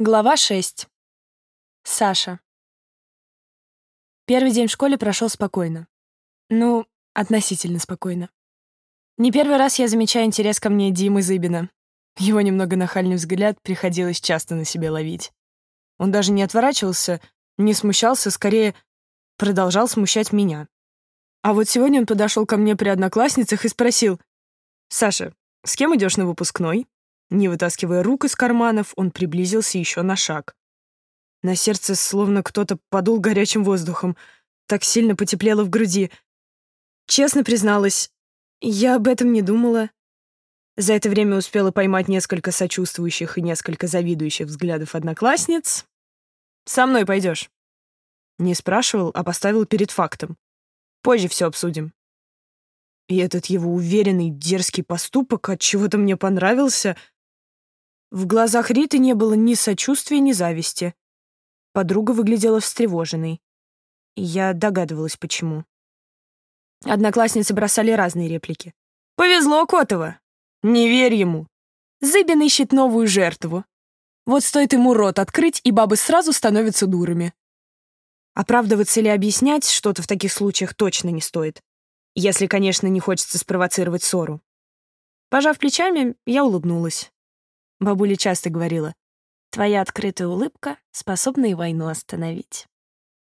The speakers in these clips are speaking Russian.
Глава 6. Саша. Первый день в школе прошел спокойно. Ну, относительно спокойно. Не первый раз я замечаю интерес ко мне Димы Зыбина. Его немного нахальный взгляд приходилось часто на себе ловить. Он даже не отворачивался, не смущался, скорее продолжал смущать меня. А вот сегодня он подошел ко мне при одноклассницах и спросил, «Саша, с кем идешь на выпускной?» Не вытаскивая рук из карманов, он приблизился еще на шаг. На сердце словно кто-то подул горячим воздухом. Так сильно потеплело в груди. Честно призналась, я об этом не думала. За это время успела поймать несколько сочувствующих и несколько завидующих взглядов одноклассниц. «Со мной пойдешь?» Не спрашивал, а поставил перед фактом. «Позже все обсудим». И этот его уверенный, дерзкий поступок от чего-то мне понравился — в глазах Риты не было ни сочувствия, ни зависти. Подруга выглядела встревоженной. Я догадывалась, почему. Одноклассницы бросали разные реплики. «Повезло Котова! Не верь ему! Зыбин ищет новую жертву. Вот стоит ему рот открыть, и бабы сразу становятся дурами». Оправдываться или объяснять что-то в таких случаях точно не стоит. Если, конечно, не хочется спровоцировать ссору. Пожав плечами, я улыбнулась. Бабуля часто говорила, «Твоя открытая улыбка способна и войну остановить».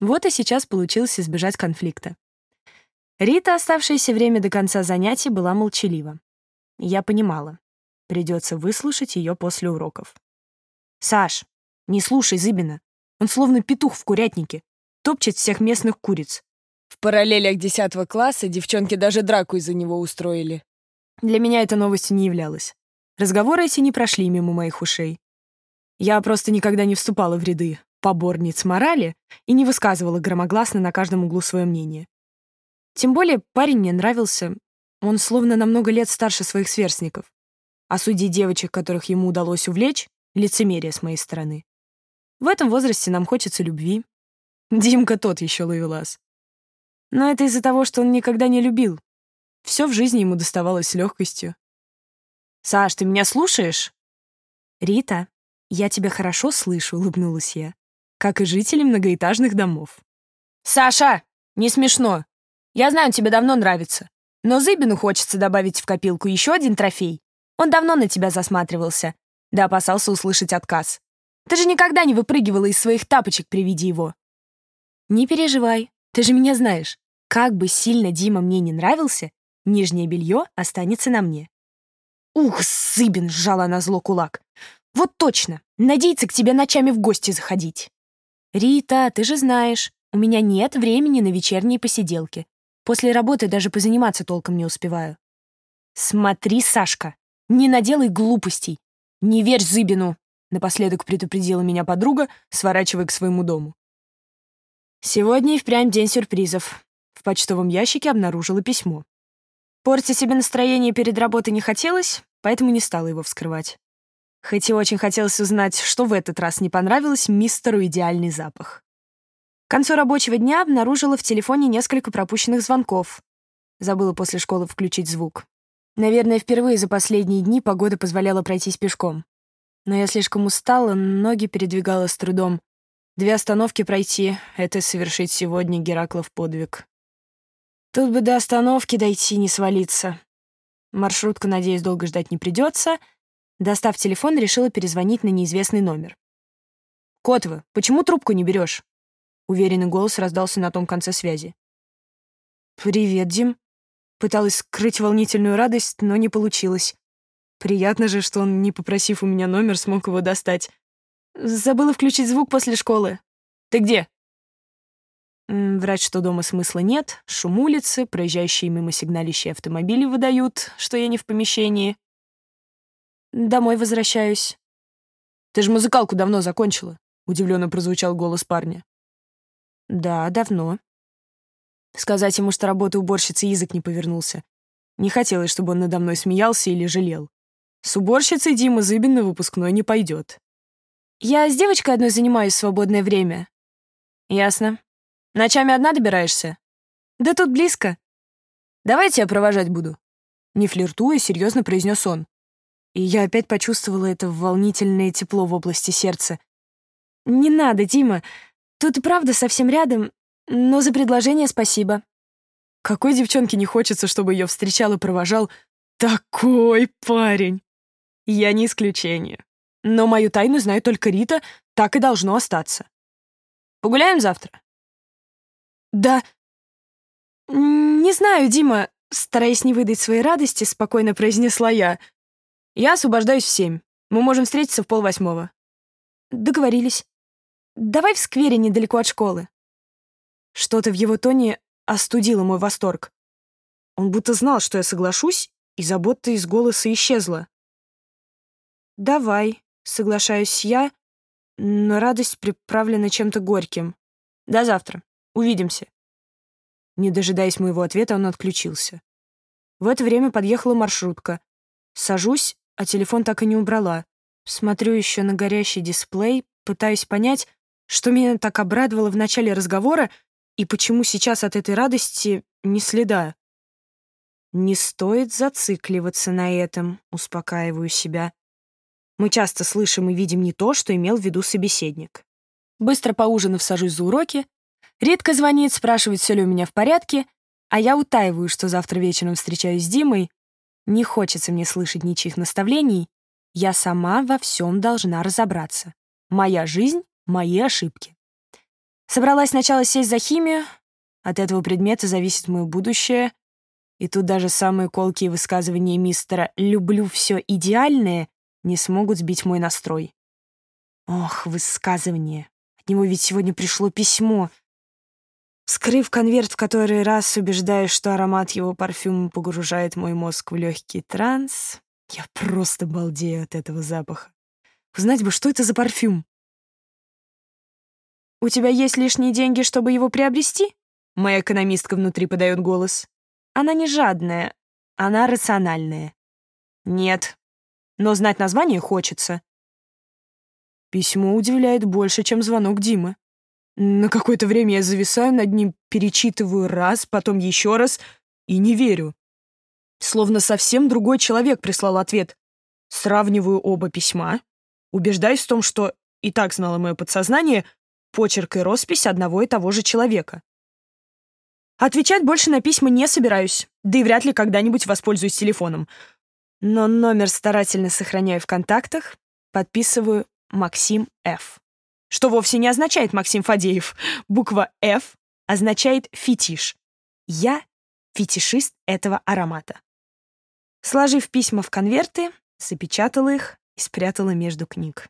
Вот и сейчас получилось избежать конфликта. Рита, оставшееся время до конца занятий, была молчалива. Я понимала. Придется выслушать ее после уроков. «Саш, не слушай Зыбина. Он словно петух в курятнике. Топчет всех местных куриц. В параллелях 10 класса девчонки даже драку из-за него устроили. Для меня это новостью не являлось. Разговоры эти не прошли мимо моих ушей. Я просто никогда не вступала в ряды поборниц морали и не высказывала громогласно на каждом углу свое мнение. Тем более парень мне нравился, он словно на много лет старше своих сверстников. А судьи девочек, которых ему удалось увлечь, лицемерие с моей стороны. В этом возрасте нам хочется любви. Димка тот еще ловелас. Но это из-за того, что он никогда не любил. Все в жизни ему доставалось с легкостью. «Саш, ты меня слушаешь?» «Рита, я тебя хорошо слышу», — улыбнулась я, как и жители многоэтажных домов. «Саша, не смешно. Я знаю, тебе давно нравится. Но Зыбину хочется добавить в копилку еще один трофей. Он давно на тебя засматривался, да опасался услышать отказ. Ты же никогда не выпрыгивала из своих тапочек при виде его». «Не переживай, ты же меня знаешь. Как бы сильно Дима мне не нравился, нижнее белье останется на мне. «Ух, Зыбин!» — сжала на зло кулак. «Вот точно! Надеется к тебе ночами в гости заходить!» «Рита, ты же знаешь, у меня нет времени на вечерние посиделки. После работы даже позаниматься толком не успеваю». «Смотри, Сашка, не наделай глупостей. Не верь Зыбину!» — напоследок предупредила меня подруга, сворачивая к своему дому. Сегодня и впрямь день сюрпризов. В почтовом ящике обнаружила письмо. Портить себе настроение перед работой не хотелось, поэтому не стала его вскрывать. Хоть и очень хотелось узнать, что в этот раз не понравилось мистеру идеальный запах. К концу рабочего дня обнаружила в телефоне несколько пропущенных звонков. Забыла после школы включить звук. Наверное, впервые за последние дни погода позволяла пройтись пешком. Но я слишком устала, ноги передвигала с трудом. Две остановки пройти — это совершить сегодня Гераклов подвиг. Тут бы до остановки дойти, не свалиться. Маршрутка, надеюсь, долго ждать не придется. Достав телефон, решила перезвонить на неизвестный номер. «Котова, почему трубку не берешь?» Уверенный голос раздался на том конце связи. «Привет, Дим». Пыталась скрыть волнительную радость, но не получилось. Приятно же, что он, не попросив у меня номер, смог его достать. Забыла включить звук после школы. «Ты где?» Врать, что дома смысла нет, шум улицы, проезжающие мимо сигналищие автомобили выдают, что я не в помещении. Домой возвращаюсь. «Ты же музыкалку давно закончила», — удивленно прозвучал голос парня. «Да, давно». Сказать ему, что работа уборщицы, язык не повернулся. Не хотелось, чтобы он надо мной смеялся или жалел. С уборщицей Дима Зыбин на выпускной не пойдет. «Я с девочкой одной занимаюсь в свободное время». «Ясно. Ночами одна добираешься? Да тут близко. Давайте я провожать буду. Не флиртуя, серьезно произнес он. и я опять почувствовала это волнительное тепло в области сердца. «Не надо, Дима. Тут и правда совсем рядом, но за предложение спасибо». Какой девчонке не хочется, чтобы ее встречал и провожал такой парень? Я не исключение. Но мою тайну знает только Рита, так и должно остаться. Погуляем завтра? Да. Не знаю, Дима, стараясь не выдать своей радости, спокойно произнесла я. Я освобождаюсь в семь. Мы можем встретиться в полвосьмого. Договорились. Давай в сквере недалеко от школы. Что-то в его тоне остудило мой восторг. Он будто знал, что я соглашусь, и забота из голоса исчезла. «Давай», — соглашаюсь я, но радость приправлена чем-то горьким. «До завтра. Увидимся». Не дожидаясь моего ответа, он отключился. В это время подъехала маршрутка. Сажусь, а телефон так и не убрала. Смотрю еще на горящий дисплей, пытаюсь понять, что меня так обрадовало в начале разговора и почему сейчас от этой радости ни следа? Не стоит зацикливаться на этом, успокаиваю себя. Мы часто слышим и видим не то, что имел в виду собеседник. Быстро поужинав, сажусь за уроки. Редко звонит, спрашивает, все ли у меня в порядке, а я утаиваю, что завтра вечером встречаюсь с Димой. Не хочется мне слышать ничьих наставлений. Я сама во всем должна разобраться. Моя жизнь — мои ошибки. Собралась сначала сесть за химию. От этого предмета зависит мое будущее. И тут даже самые колкие высказывания мистера «люблю все идеальное» не смогут сбить мой настрой. Ох, высказывание. От него ведь сегодня пришло письмо. Скрыв конверт в который раз, убеждаюсь, что аромат его парфюма погружает мой мозг в легкий транс, я просто балдею от этого запаха. Узнать бы, что это за парфюм. «У тебя есть лишние деньги, чтобы его приобрести?» Моя экономистка внутри подает голос. Она не жадная, она рациональная. Нет, но знать название хочется. Письмо удивляет больше, чем звонок Димы. На какое-то время я зависаю над ним, перечитываю раз, потом еще раз и не верю. Словно совсем другой человек прислал ответ. Сравниваю оба письма, убеждаюсь в том, что и так знало мое подсознание, почерк и роспись одного и того же человека. Отвечать больше на письма не собираюсь, да и вряд ли когда-нибудь воспользуюсь телефоном. Но номер старательно сохраняю в контактах, подписываю Максим Ф. Что вовсе не означает Максим Фадеев. Буква F означает фетиш. Я фетишист этого аромата. Сложив письма в конверты, запечатала их и спрятала между книг.